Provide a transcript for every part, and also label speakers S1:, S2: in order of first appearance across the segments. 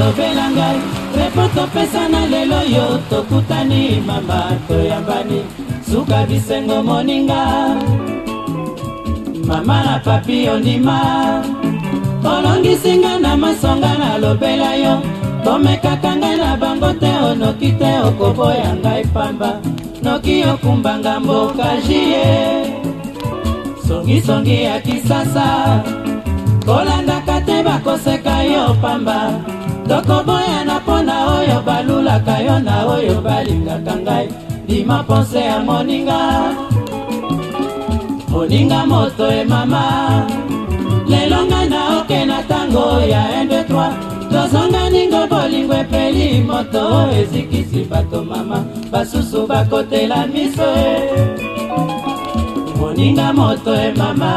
S1: lobela ngai repo topesa na lelo yo tokutani mama toyambani suka bisengo moninga mama na papi ondima olongisinga na masonga nalobela yo bomekaka ngai na bango te onoki oh, te okoboya ngai pamba noki okumbanga mboka jie songisongi ya kisasa kolandaka te bakoseka yo pamba tokoboyana mpona oyo balulaka yo na oyo balingaka ngai ndima mponse ya moninga moninga moto emama
S2: lelo ngai naoke na ntango ya 1 2
S1: tozonga ningo bolingo epeli moto ezikisi bato mama basusu bakotela miso e. moninga moto emama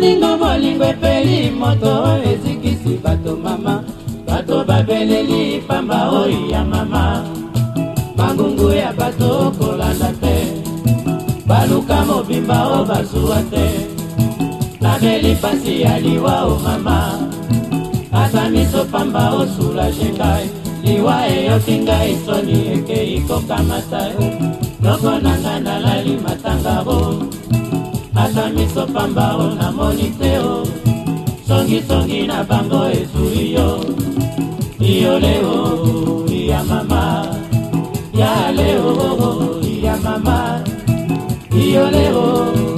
S1: baninga bolingo epeli moto ezikisi bato mama bato babeleli pamba oyi ya mama bangungu ya bato kolanda te baluka mobimba o bazuwa te nabeli pasi ya liwa o mama ata miso pamba osulage ngai liwa eyoki ngai soni ekei kokamata yo loko na ngai nalali matanga bo ata miso pamba o namoni te o songisongi na bango esui yo iyole o iya mama yale o iya mama iyole o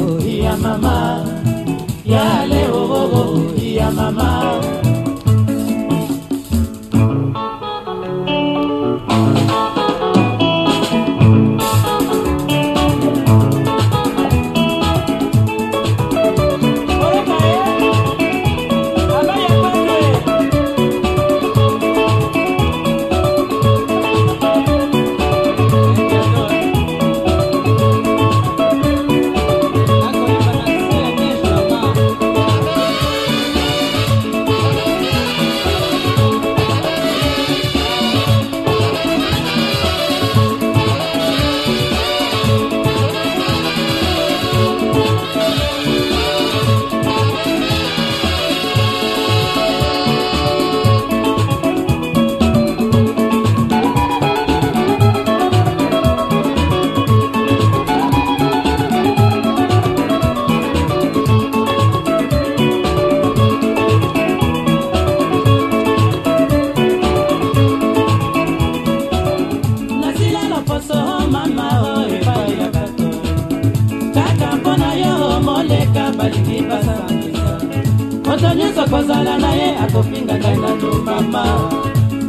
S1: kozala na ye akopinga ngai nanu mama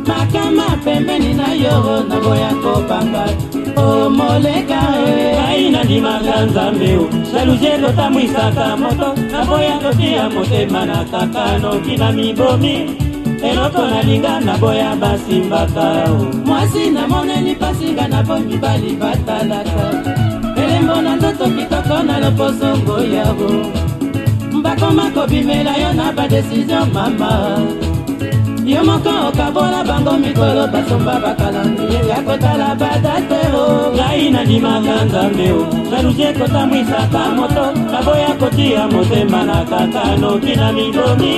S1: makama pembeni na yo nakoya kobanga o moleka ngai e. nandimaka nzambe o jaluzie totamwisaka moto nakoya kotia motema na kaka noki na mibomi eloko nalinga naboya basimbaka mwasi namoneli pasinga na bo mibali batalaka elembo na nzoto kitoko na loposongo yabo bakoma kobimela yo na badesizio mama yo moko okabola bango mikolo basomba bakalandie ya kotala badate o ngai nandimaka nzambe o jaluzi ekotambwisaka moto naboya kotia motema na kaka noki na mibomi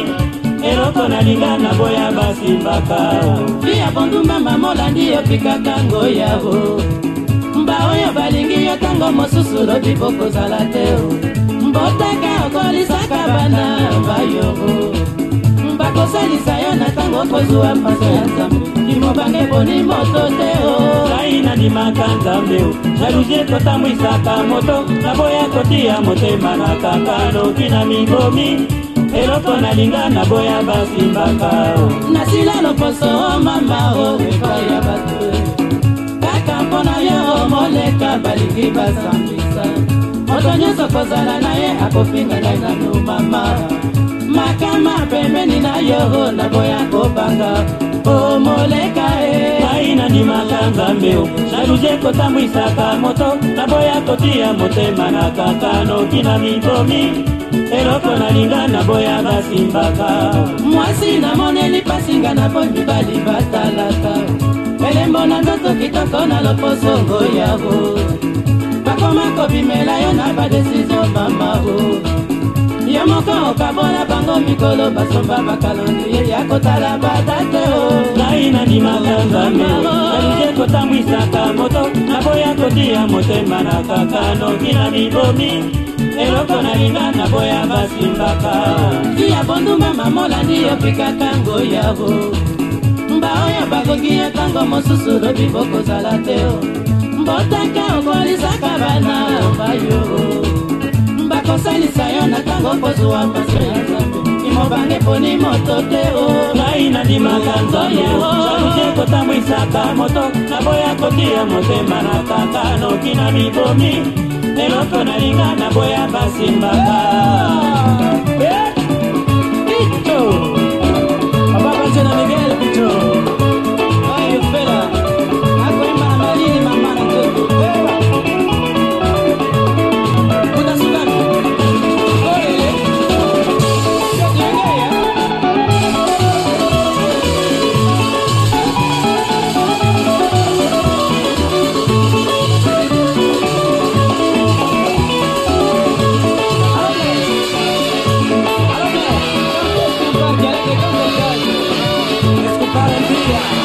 S1: eloko nalinga naboya basimbaka vi ya bondumba mamolandi yopikaka ngoya o mba oyo balingi yo ntango mosusu lobi bokozala te o mbotaka okolisaka bana bayoro bakosalisa yo na ntango kozwa paso ya nzambe limobanga eboni moto te o oh. ngai nandimaka nzambe o oh. jaluzi ekotamwisaka moto naboya kotia motema na kaka loki na mibomi eloko nalinga naboya basimbaka o oh. nasila loposo o mama o epai ya bato kaka mpona yo omoleka balingi basambi moto nyonso kozala na ye akopinga ngai nanu mama makama pembeni na yo naboya kobanga o moleka e ngai nandimaka nzambe o jaluzi ekotambwisaka moto naboya kotia motema na kaka noki na mibomi eloko nalinga naboya basimbaka mwasi namoneli pasinga na po mibali batalaka elembo na nzoto kitoko na loposongo yabo okoma kobimela yo na badesizio bamba o yo moko okabola bango mikolo basomba bakalondrie ya kotala batate o ngai nandimaka nzambe nalingi kotambwisaka moto naboya kotia motema na kaka noki na mibomi eloko nalinga naboya basimbaka ya bonduma mamolandi yopikaka ngoyabo mba oyo bakoki ntango mosusu lobi bokozala te o mbotaka okolisaka bana obayo bakosalisa yo na ntango kozwa paso ya nzambe imobange poni moto te o ngai nandimaka nzoye oie kotambwisaka moto naboya kotia motema na kaka noki na mibomi eloko nalinga naboya basimbaka alegria.